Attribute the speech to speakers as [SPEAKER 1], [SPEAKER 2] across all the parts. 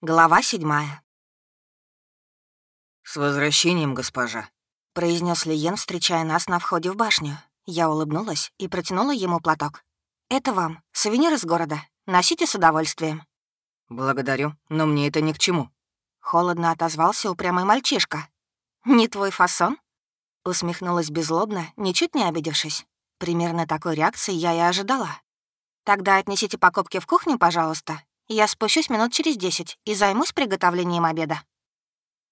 [SPEAKER 1] Глава седьмая.
[SPEAKER 2] «С возвращением, госпожа», —
[SPEAKER 1] произнес Лиен, встречая нас на входе в башню. Я улыбнулась и протянула ему платок. «Это вам, сувенир из города. Носите с удовольствием».
[SPEAKER 2] «Благодарю, но мне это ни к чему».
[SPEAKER 1] Холодно отозвался упрямый мальчишка. «Не твой фасон?» Усмехнулась беззлобно, ничуть не обидевшись. Примерно такой реакции я и ожидала. «Тогда отнесите покупки в кухню, пожалуйста, я спущусь минут через десять и займусь приготовлением обеда».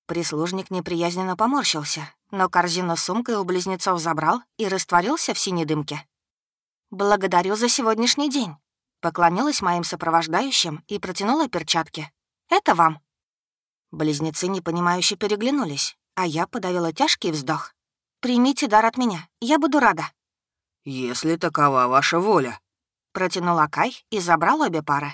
[SPEAKER 1] Прислужник неприязненно поморщился, но корзину с сумкой у близнецов забрал и растворился в синей дымке. «Благодарю за сегодняшний день», — поклонилась моим сопровождающим и протянула перчатки. «Это вам». Близнецы непонимающе переглянулись, а я подавила тяжкий вздох. «Примите дар от меня, я буду рада».
[SPEAKER 2] «Если такова ваша воля», —
[SPEAKER 1] протянула Кай и забрал обе пары.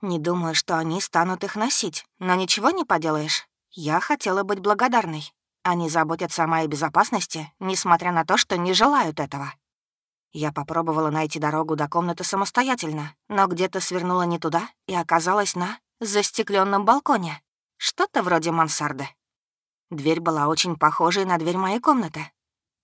[SPEAKER 1] Не думаю, что они станут их носить, но ничего не поделаешь. Я хотела быть благодарной. Они заботятся о моей безопасности, несмотря на то, что не желают этого. Я попробовала найти дорогу до комнаты самостоятельно, но где-то свернула не туда и оказалась на застекленном балконе. Что-то вроде мансарды. Дверь была очень похожей на дверь моей комнаты.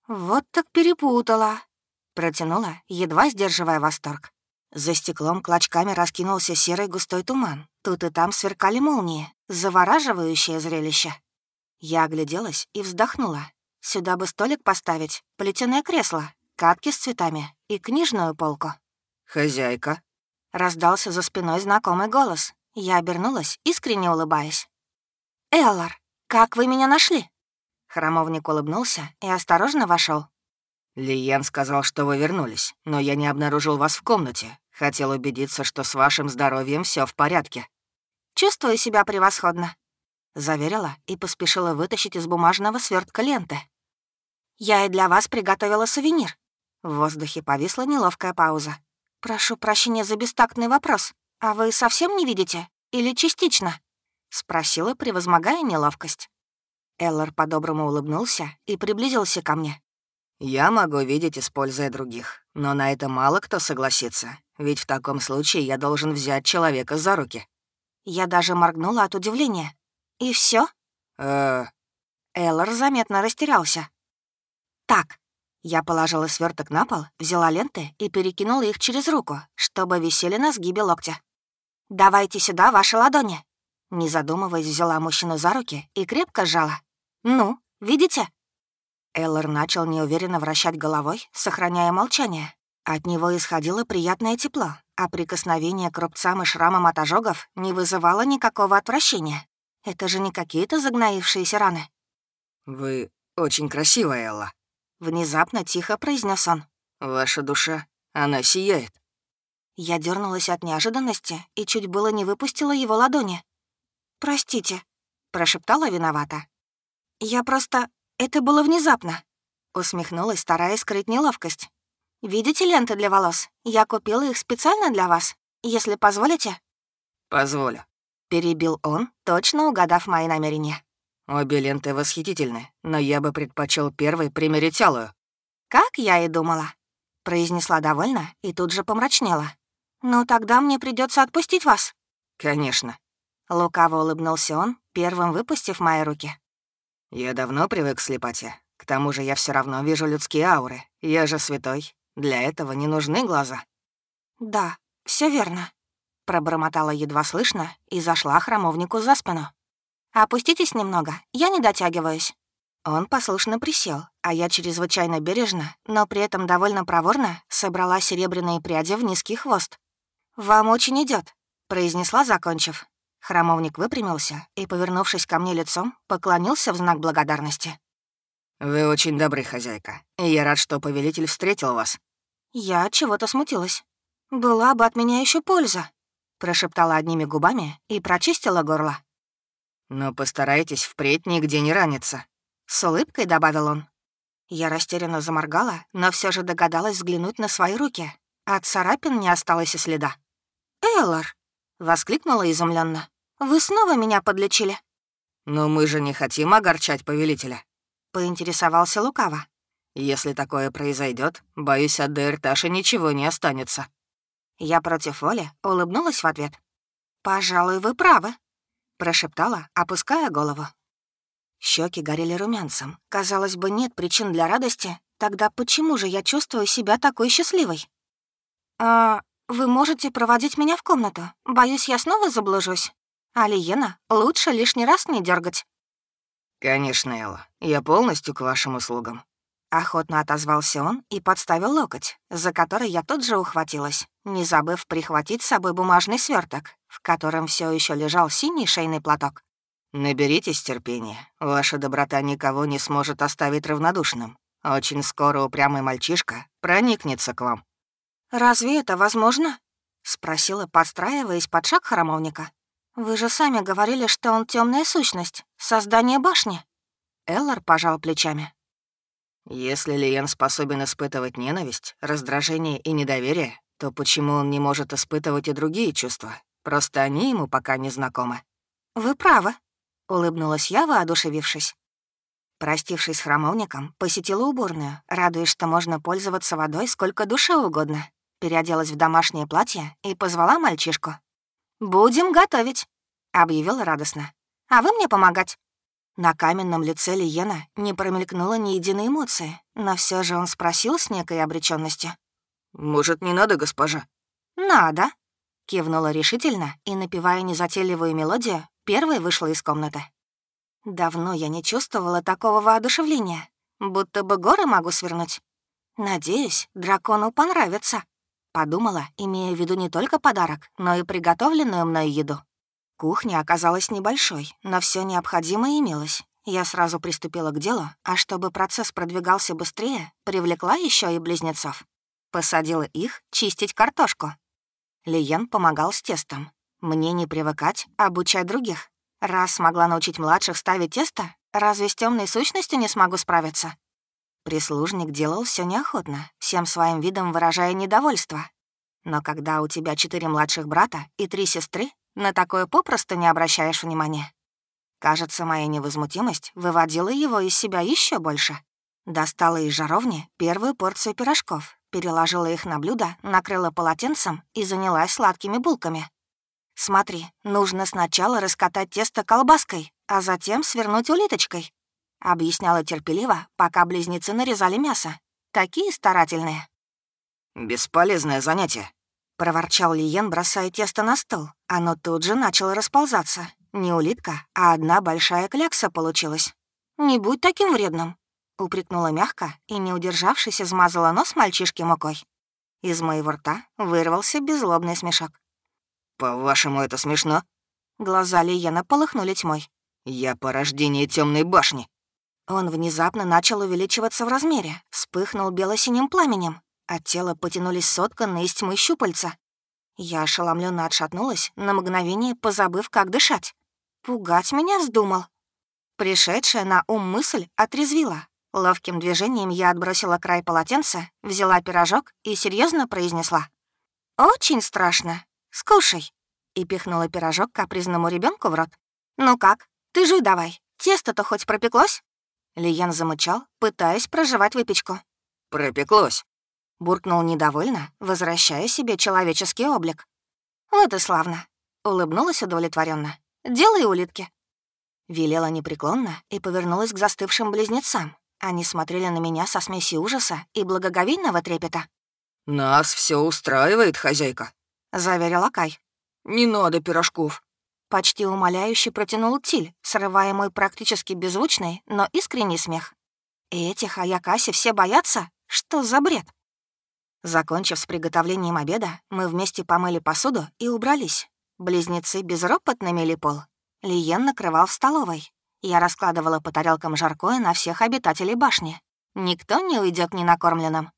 [SPEAKER 1] «Вот так перепутала», — протянула, едва сдерживая восторг. За стеклом клочками раскинулся серый густой туман. Тут и там сверкали молнии. Завораживающее зрелище. Я огляделась и вздохнула. Сюда бы столик поставить, плетеное кресло, катки с цветами и книжную полку.
[SPEAKER 2] «Хозяйка?»
[SPEAKER 1] Раздался за спиной знакомый голос. Я обернулась, искренне улыбаясь. «Эллар, как вы меня нашли?» Храмовник улыбнулся и осторожно вошел.
[SPEAKER 2] «Лиен сказал, что вы вернулись, но я не обнаружил вас в комнате. Хотел убедиться, что с вашим здоровьем все в порядке.
[SPEAKER 1] Чувствую себя превосходно», — заверила и поспешила вытащить из бумажного свертка ленты. «Я и для вас приготовила сувенир». В воздухе повисла неловкая пауза. «Прошу прощения за бестактный вопрос. А вы совсем не видите? Или частично?» — спросила, превозмогая неловкость. Эллар по-доброму улыбнулся и приблизился ко мне.
[SPEAKER 2] «Я могу видеть, используя других, но на это мало кто согласится. Ведь в таком случае я должен взять человека за руки».
[SPEAKER 1] Я даже моргнула от удивления. «И все?
[SPEAKER 2] э
[SPEAKER 1] Эллар заметно растерялся. «Так». Я положила сверток на пол, взяла ленты и перекинула их через руку, чтобы висели на сгибе локтя. «Давайте сюда ваши ладони». Не задумываясь, взяла мужчину за руки и крепко сжала. «Ну, видите?» Эллар начал неуверенно вращать головой, сохраняя молчание. От него исходило приятное тепло, а прикосновение к рубцам и шрамам от ожогов не вызывало никакого отвращения. Это же не какие-то загноившиеся раны.
[SPEAKER 2] «Вы очень красивая, Элла», —
[SPEAKER 1] внезапно тихо произнес он.
[SPEAKER 2] «Ваша душа, она сияет».
[SPEAKER 1] Я дернулась от неожиданности и чуть было не выпустила его ладони. «Простите», — прошептала виновата. «Я просто... Это было внезапно», — усмехнулась, стараясь скрыть неловкость. «Видите ленты для волос? Я купила их специально для вас, если позволите».
[SPEAKER 2] «Позволю», —
[SPEAKER 1] перебил он, точно угадав мои намерения.
[SPEAKER 2] «Обе ленты восхитительны, но я бы предпочел первой примерить алую».
[SPEAKER 1] «Как я и думала», — произнесла довольно и тут же помрачнела. «Ну, тогда мне придется отпустить вас».
[SPEAKER 2] «Конечно».
[SPEAKER 1] Лукаво улыбнулся он, первым выпустив мои руки.
[SPEAKER 2] «Я давно привык к слепоте. К тому же я все равно вижу людские ауры. Я же святой. Для этого не нужны глаза».
[SPEAKER 1] «Да, все верно», — пробормотала едва слышно и зашла храмовнику за спину. «Опуститесь немного, я не дотягиваюсь». Он послушно присел, а я чрезвычайно бережно, но при этом довольно проворно собрала серебряные пряди в низкий хвост. «Вам очень идет, произнесла, закончив. Храмовник выпрямился и, повернувшись ко мне лицом, поклонился в знак благодарности.
[SPEAKER 2] «Вы очень добры, хозяйка, и я рад, что повелитель встретил вас».
[SPEAKER 1] Я чего-то смутилась. «Была бы от меня еще польза», — прошептала одними губами и прочистила горло.
[SPEAKER 2] «Но постарайтесь впредь нигде не раниться», — с улыбкой добавил он.
[SPEAKER 1] Я растерянно заморгала, но все же догадалась взглянуть на свои руки. От царапин не осталось и следа. «Эллар!» — воскликнула изумленно. «Вы снова меня подлечили?»
[SPEAKER 2] «Но мы же не хотим огорчать повелителя»,
[SPEAKER 1] поинтересовался лукаво.
[SPEAKER 2] «Если такое произойдет, боюсь, от Дэрташа ничего не останется».
[SPEAKER 1] Я против воли улыбнулась в ответ. «Пожалуй, вы правы». прошептала, опуская голову. Щеки горели румянцем. Казалось бы, нет причин для радости. Тогда почему же я чувствую себя такой счастливой? «А вы можете проводить меня в комнату? Боюсь, я снова заблужусь. Алиена, лучше лишний раз не дергать.
[SPEAKER 2] «Конечно, Элла. Я полностью к вашим услугам».
[SPEAKER 1] Охотно отозвался он и подставил локоть, за который я тут же ухватилась, не забыв прихватить с собой бумажный сверток, в котором все еще лежал синий шейный платок.
[SPEAKER 2] «Наберитесь терпения. Ваша доброта никого не сможет оставить равнодушным. Очень скоро упрямый мальчишка проникнется к вам».
[SPEAKER 1] «Разве это возможно?» — спросила, подстраиваясь под шаг храмовника. «Вы же сами говорили, что он темная сущность, создание башни». Эллар пожал плечами.
[SPEAKER 2] «Если Лиен способен испытывать ненависть, раздражение и недоверие, то почему он не может испытывать и другие чувства? Просто они ему пока не знакомы».
[SPEAKER 1] «Вы правы», — улыбнулась я, воодушевившись. Простившись с храмовником, посетила уборную, радуясь, что можно пользоваться водой сколько душе угодно переоделась в домашнее платье и позвала мальчишку. «Будем готовить», — объявила радостно. «А вы мне помогать». На каменном лице Лиена не промелькнуло ни единой эмоции, но все же он спросил с некой обреченностью.
[SPEAKER 2] «Может, не надо, госпожа?»
[SPEAKER 1] «Надо», — кивнула решительно и, напевая незатейливую мелодию, первой вышла из комнаты. Давно я не чувствовала такого воодушевления, будто бы горы могу свернуть. Надеюсь, дракону понравится. Подумала, имея в виду не только подарок, но и приготовленную мной еду. Кухня оказалась небольшой, но все необходимое имелось. Я сразу приступила к делу, а чтобы процесс продвигался быстрее, привлекла еще и близнецов. Посадила их чистить картошку. Лиен помогал с тестом. Мне не привыкать, обучать других. Раз смогла научить младших ставить тесто, разве с темной сущностью не смогу справиться? Прислужник делал все неохотно, всем своим видом выражая недовольство. Но когда у тебя четыре младших брата и три сестры, на такое попросту не обращаешь внимания. Кажется, моя невозмутимость выводила его из себя еще больше. Достала из жаровни первую порцию пирожков, переложила их на блюдо, накрыла полотенцем и занялась сладкими булками. «Смотри, нужно сначала раскатать тесто колбаской, а затем свернуть улиточкой. Объясняла терпеливо, пока близнецы нарезали мясо. Такие старательные.
[SPEAKER 2] «Бесполезное занятие», —
[SPEAKER 1] проворчал Лиен, бросая тесто на стол. Оно тут же начало расползаться. Не улитка, а одна большая клякса получилась. «Не будь таким вредным», — упрекнула мягко и, не удержавшись, измазала нос мальчишки мукой. Из моего рта вырвался беззлобный смешок.
[SPEAKER 2] «По-вашему, это смешно?»
[SPEAKER 1] Глаза Лиена полыхнули тьмой.
[SPEAKER 2] «Я порождение темной башни».
[SPEAKER 1] Он внезапно начал увеличиваться в размере, вспыхнул бело-синим пламенем. От тела потянулись сотканные из тьмы щупальца. Я ошеломленно отшатнулась, на мгновение позабыв, как дышать. Пугать меня вздумал. Пришедшая на ум мысль отрезвила. Ловким движением я отбросила край полотенца, взяла пирожок и серьезно произнесла. «Очень страшно. Скушай». И пихнула пирожок капризному ребенку в рот. «Ну как? Ты жуй давай. Тесто-то хоть пропеклось?» Лиен замычал, пытаясь проживать выпечку.
[SPEAKER 2] «Пропеклось», —
[SPEAKER 1] буркнул недовольно, возвращая себе человеческий облик. «Вот и славно», — улыбнулась удовлетворенно. «Делай улитки». Велела непреклонно и повернулась к застывшим близнецам. Они смотрели на меня со смесью ужаса и благоговейного трепета.
[SPEAKER 2] «Нас все устраивает, хозяйка», —
[SPEAKER 1] заверил Акай.
[SPEAKER 2] «Не надо пирожков»,
[SPEAKER 1] Почти умоляюще протянул Тиль, срывая мой практически беззвучный, но искренний смех. «Этих Аякаси все боятся? Что за бред?» Закончив с приготовлением обеда, мы вместе помыли посуду и убрались. Близнецы безропотно мели пол. Лиен накрывал в столовой. Я раскладывала по тарелкам жаркое на всех обитателей башни. Никто не уйдет ненакормленным.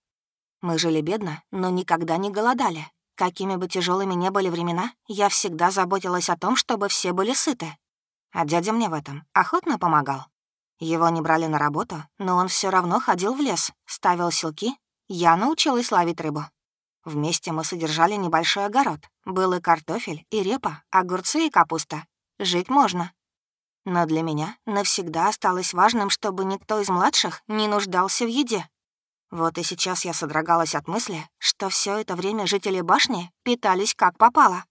[SPEAKER 1] Мы жили бедно, но никогда не голодали. Какими бы тяжелыми ни были времена, я всегда заботилась о том, чтобы все были сыты. А дядя мне в этом охотно помогал. Его не брали на работу, но он все равно ходил в лес, ставил силки. Я научилась ловить рыбу. Вместе мы содержали небольшой огород. Был и картофель, и репа, огурцы и капуста. Жить можно. Но для меня навсегда осталось важным, чтобы никто из младших не нуждался в еде. Вот и сейчас я содрогалась от мысли, что все это время жители башни питались как попало.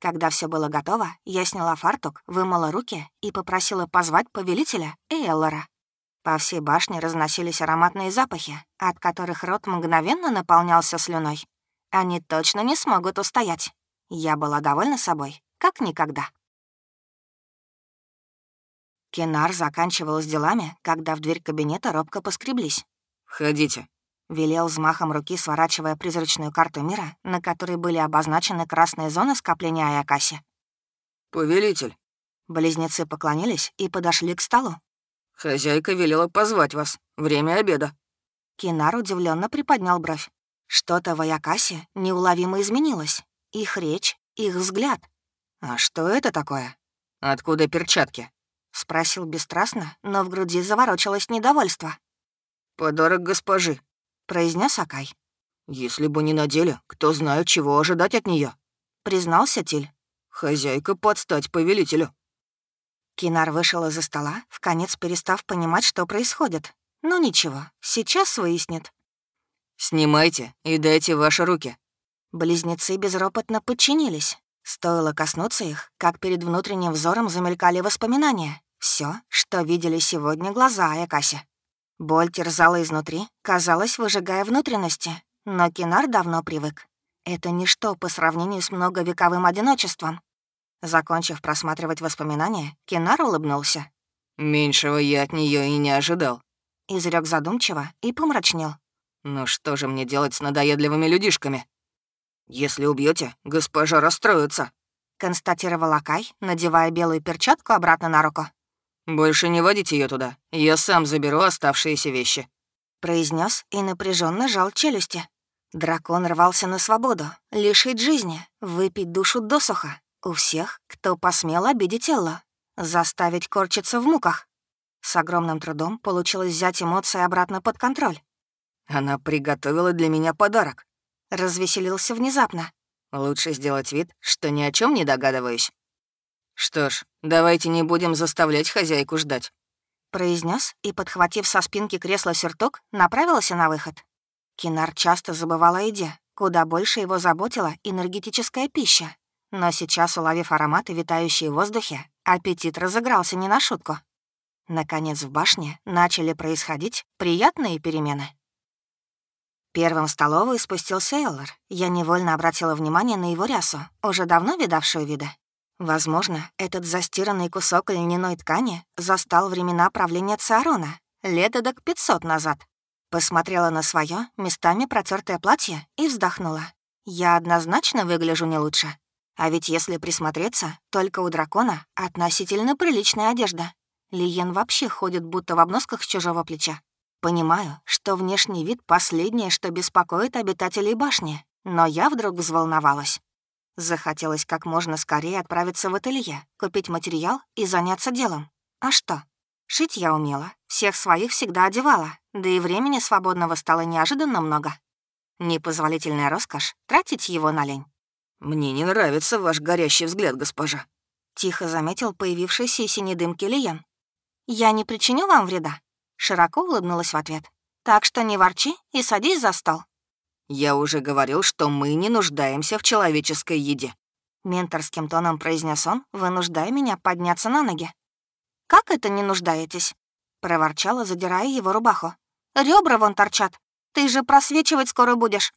[SPEAKER 1] Когда все было готово, я сняла фартук, вымыла руки и попросила позвать повелителя и Эллора. По всей башне разносились ароматные запахи, от которых рот мгновенно наполнялся слюной. Они точно не смогут устоять. Я была довольна собой, как никогда. Кенар заканчивал с делами, когда в дверь кабинета робко поскреблись.
[SPEAKER 2] «Входите», —
[SPEAKER 1] велел взмахом руки, сворачивая призрачную карту мира, на которой были обозначены красные зоны скопления Аякаси.
[SPEAKER 2] «Повелитель».
[SPEAKER 1] Близнецы поклонились и подошли к столу.
[SPEAKER 2] «Хозяйка велела позвать вас. Время обеда».
[SPEAKER 1] Кинар удивленно приподнял бровь. Что-то в Аякасе неуловимо изменилось. Их речь, их взгляд.
[SPEAKER 2] «А что это такое? Откуда перчатки?»
[SPEAKER 1] — спросил бесстрастно, но в груди заворочилось недовольство.
[SPEAKER 2] «Подарок госпожи», —
[SPEAKER 1] произнес Акай.
[SPEAKER 2] «Если бы не надели, кто знает, чего ожидать от нее,
[SPEAKER 1] признался Тиль.
[SPEAKER 2] «Хозяйка подстать повелителю».
[SPEAKER 1] Кинар вышел из-за стола, в конец перестав понимать, что происходит. Ну ничего, сейчас выяснит.
[SPEAKER 2] «Снимайте и дайте ваши руки».
[SPEAKER 1] Близнецы безропотно подчинились. Стоило коснуться их, как перед внутренним взором замелькали воспоминания. Все, что видели сегодня глаза Аякаси. Боль терзала изнутри, казалось, выжигая внутренности, но Кинар давно привык. Это ничто по сравнению с многовековым одиночеством. Закончив просматривать воспоминания, Кинар улыбнулся.
[SPEAKER 2] «Меньшего я от нее и не ожидал», —
[SPEAKER 1] изрек задумчиво и помрачнел.
[SPEAKER 2] «Ну что же мне делать с надоедливыми людишками? Если убьете, госпожа расстроится», —
[SPEAKER 1] констатировал Акай, надевая белую перчатку обратно на руку.
[SPEAKER 2] «Больше не водите ее туда. Я сам заберу оставшиеся вещи», —
[SPEAKER 1] произнес и напряженно жал челюсти. Дракон рвался на свободу, лишить жизни, выпить душу досуха у всех, кто посмел обидеть Эллу, заставить корчиться в муках. С огромным трудом получилось взять эмоции обратно под контроль.
[SPEAKER 2] «Она приготовила для меня подарок», —
[SPEAKER 1] развеселился внезапно.
[SPEAKER 2] «Лучше сделать вид, что ни о чем не догадываюсь». «Что ж, давайте не будем заставлять хозяйку ждать», —
[SPEAKER 1] произнес и, подхватив со спинки кресла сюртук, направился на выход. Кинар часто забывал о еде, куда больше его заботила энергетическая пища. Но сейчас, уловив ароматы, витающие в воздухе, аппетит разыгрался не на шутку. Наконец в башне начали происходить приятные перемены. Первым в столовую спустился Эллар. Я невольно обратила внимание на его рясу, уже давно видавшую виды. Возможно, этот застиранный кусок льняной ткани застал времена правления Циарона, лет эдак 500 назад. Посмотрела на свое местами протертое платье и вздохнула. Я однозначно выгляжу не лучше. А ведь если присмотреться, только у дракона относительно приличная одежда. Лиен вообще ходит будто в обносках с чужого плеча. Понимаю, что внешний вид — последнее, что беспокоит обитателей башни, но я вдруг взволновалась. Захотелось как можно скорее отправиться в ателье, купить материал и заняться делом. А что? Шить я умела, всех своих всегда одевала, да и времени свободного стало неожиданно много. Непозволительная роскошь — тратить его на лень.
[SPEAKER 2] «Мне не нравится ваш горящий взгляд, госпожа», —
[SPEAKER 1] тихо заметил появившийся из синей дымки Лиен. «Я не причиню вам вреда», — широко улыбнулась в ответ. «Так что не ворчи и садись за стол».
[SPEAKER 2] «Я уже говорил, что мы не нуждаемся в человеческой еде», —
[SPEAKER 1] менторским тоном произнес он, вынуждая меня подняться на ноги. «Как это не нуждаетесь?» — проворчала, задирая его рубаху. Ребра вон торчат. Ты же просвечивать скоро будешь».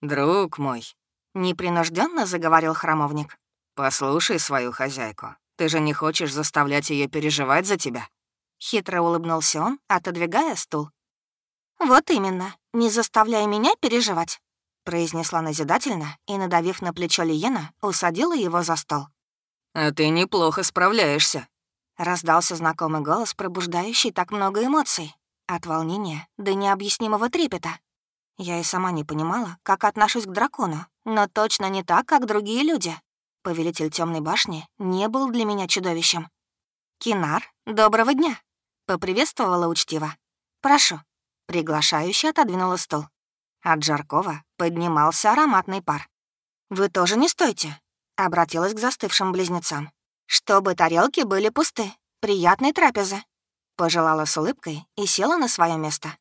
[SPEAKER 2] «Друг мой», —
[SPEAKER 1] непринужденно заговорил храмовник.
[SPEAKER 2] «Послушай свою хозяйку. Ты же не хочешь заставлять ее переживать за тебя?»
[SPEAKER 1] Хитро улыбнулся он, отодвигая стул. «Вот именно, не заставляй меня переживать», — произнесла назидательно и, надавив на плечо Лиена, усадила его за стол.
[SPEAKER 2] «А ты неплохо справляешься», —
[SPEAKER 1] раздался знакомый голос, пробуждающий так много эмоций. От волнения до необъяснимого трепета. Я и сама не понимала, как отношусь к дракону, но точно не так, как другие люди. Повелитель темной башни не был для меня чудовищем. «Кинар, доброго дня!» — поприветствовала учтиво. «Прошу». Приглашающе отодвинула стол. От Жаркова поднимался ароматный пар. «Вы тоже не стойте», — обратилась к застывшим близнецам. «Чтобы тарелки были пусты. Приятной трапезы». Пожелала с улыбкой и села на свое место.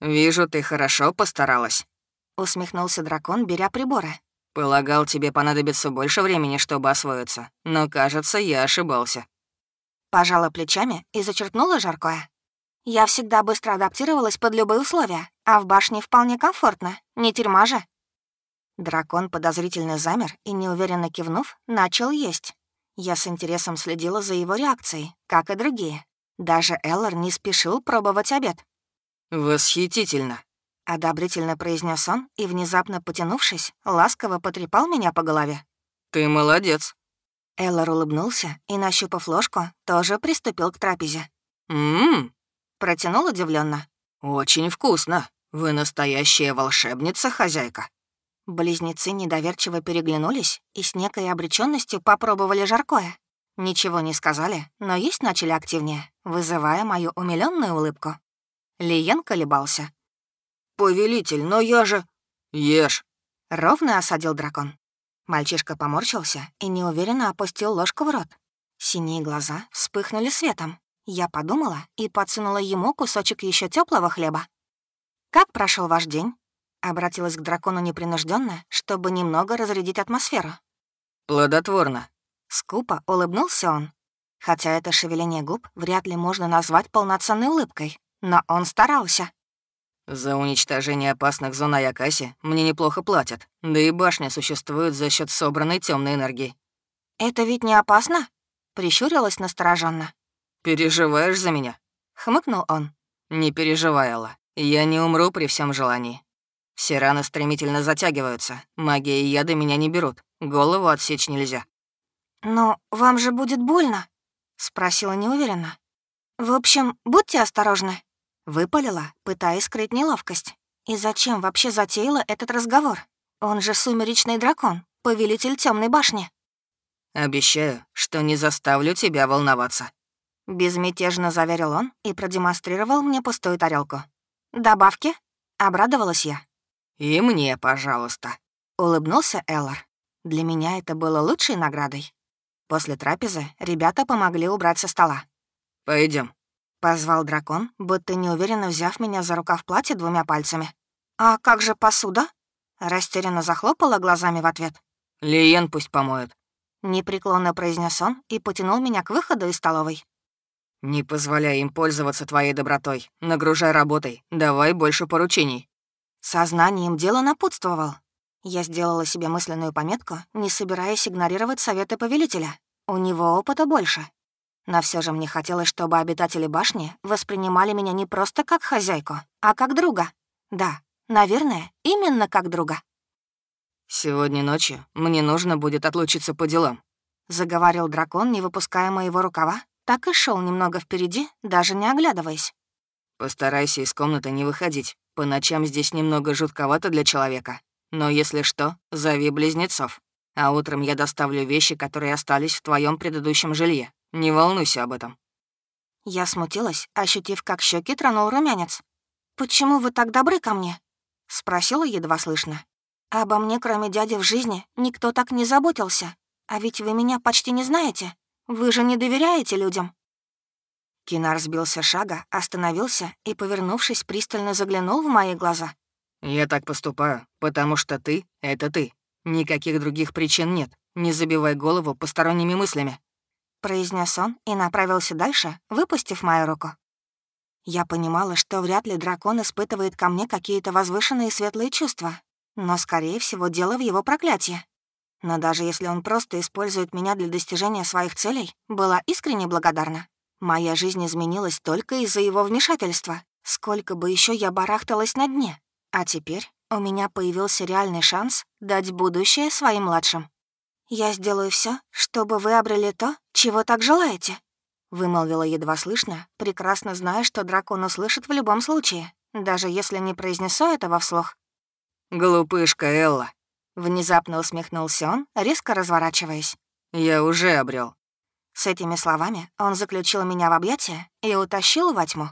[SPEAKER 2] «Вижу, ты хорошо постаралась», —
[SPEAKER 1] усмехнулся дракон, беря приборы.
[SPEAKER 2] Полагал, тебе понадобится больше времени, чтобы освоиться, но, кажется, я ошибался».
[SPEAKER 1] Пожала плечами и зачерпнула жаркое. Я всегда быстро адаптировалась под любые условия, а в башне вполне комфортно, не тюрьма же. Дракон подозрительно замер и, неуверенно кивнув, начал есть. Я с интересом следила за его реакцией, как и другие. Даже Эллар не спешил пробовать обед.
[SPEAKER 2] «Восхитительно!»
[SPEAKER 1] — одобрительно произнес он и, внезапно потянувшись, ласково потрепал меня по голове.
[SPEAKER 2] «Ты молодец!»
[SPEAKER 1] Эллар улыбнулся и, нащупав ложку, тоже приступил к трапезе.
[SPEAKER 2] «Ммм!»
[SPEAKER 1] — протянул удивленно.
[SPEAKER 2] «Очень вкусно! Вы настоящая волшебница, хозяйка!»
[SPEAKER 1] Близнецы недоверчиво переглянулись и с некой обреченностью попробовали жаркое. Ничего не сказали, но есть начали активнее, вызывая мою умилённую улыбку. Лиен колебался.
[SPEAKER 2] «Повелитель, но я же...» «Ешь!»
[SPEAKER 1] — ровно осадил дракон. Мальчишка поморщился и неуверенно опустил ложку в рот. Синие глаза вспыхнули светом. Я подумала и подсунула ему кусочек еще теплого хлеба. «Как прошел ваш день?» Обратилась к дракону непринужденно, чтобы немного разрядить атмосферу.
[SPEAKER 2] «Плодотворно».
[SPEAKER 1] Скупо улыбнулся он. Хотя это шевеление губ вряд ли можно назвать полноценной улыбкой, но он старался.
[SPEAKER 2] «За уничтожение опасных зон Аякаси мне неплохо платят, да и башня существует за счет собранной темной энергии».
[SPEAKER 1] «Это ведь не опасно?» — прищурилась настороженно.
[SPEAKER 2] «Переживаешь за меня?»
[SPEAKER 1] — хмыкнул он.
[SPEAKER 2] «Не переживай, Алла. Я не умру при всем желании. Все раны стремительно затягиваются. Магия и яды меня не берут. Голову отсечь нельзя.
[SPEAKER 1] «Но вам же будет больно?» — спросила неуверенно. «В общем, будьте осторожны». Выпалила, пытаясь скрыть неловкость. И зачем вообще затеяла этот разговор? Он же сумеречный дракон, повелитель темной башни.
[SPEAKER 2] «Обещаю, что не заставлю тебя волноваться», —
[SPEAKER 1] безмятежно заверил он и продемонстрировал мне пустую тарелку. «Добавки?» — обрадовалась я.
[SPEAKER 2] «И мне, пожалуйста», —
[SPEAKER 1] улыбнулся Эллар. Для меня это было лучшей наградой. После трапезы ребята помогли убрать со стола.
[SPEAKER 2] Пойдем.
[SPEAKER 1] Позвал дракон, будто неуверенно взяв меня за рукав платья двумя пальцами. «А как же посуда?» Растерянно захлопала глазами в ответ.
[SPEAKER 2] «Лиен пусть помоет», —
[SPEAKER 1] непреклонно произнес он и потянул меня к выходу из столовой.
[SPEAKER 2] «Не позволяй им пользоваться твоей добротой. Нагружай работой. Давай больше поручений».
[SPEAKER 1] Сознанием дело напутствовал. Я сделала себе мысленную пометку, не собираясь игнорировать советы повелителя. У него опыта больше. Но все же мне хотелось, чтобы обитатели башни воспринимали меня не просто как хозяйку, а как друга. Да, наверное, именно как друга.
[SPEAKER 2] «Сегодня ночью мне нужно будет отлучиться по делам», —
[SPEAKER 1] заговорил дракон, не выпуская моего рукава, так и шел немного впереди, даже не оглядываясь.
[SPEAKER 2] «Постарайся из комнаты не выходить. По ночам здесь немного жутковато для человека. Но если что, зови близнецов. А утром я доставлю вещи, которые остались в твоем предыдущем жилье. Не волнуйся об этом».
[SPEAKER 1] Я смутилась, ощутив, как щеки тронул румянец. «Почему вы так добры ко мне?» — спросила едва слышно. «Обо мне, кроме дяди в жизни, никто так не заботился. А ведь вы меня почти не знаете. Вы же не доверяете людям». Кинар сбился шага, остановился и, повернувшись, пристально заглянул в мои глаза.
[SPEAKER 2] «Я так поступаю, потому что ты — это ты. Никаких других причин нет. Не забивай голову посторонними мыслями», —
[SPEAKER 1] произнес он и направился дальше, выпустив мою руку. Я понимала, что вряд ли дракон испытывает ко мне какие-то возвышенные светлые чувства, но, скорее всего, дело в его проклятии. Но даже если он просто использует меня для достижения своих целей, была искренне благодарна. Моя жизнь изменилась только из-за его вмешательства. Сколько бы еще я барахталась на дне. А теперь у меня появился реальный шанс дать будущее своим младшим. «Я сделаю все, чтобы вы обрели то, чего так желаете», — вымолвила едва слышно, прекрасно зная, что дракон услышит в любом случае, даже если не произнесу этого вслух.
[SPEAKER 2] «Глупышка Элла», —
[SPEAKER 1] внезапно усмехнулся он, резко разворачиваясь.
[SPEAKER 2] «Я уже обрел.
[SPEAKER 1] С этими словами он заключил меня в объятия и утащил во тьму.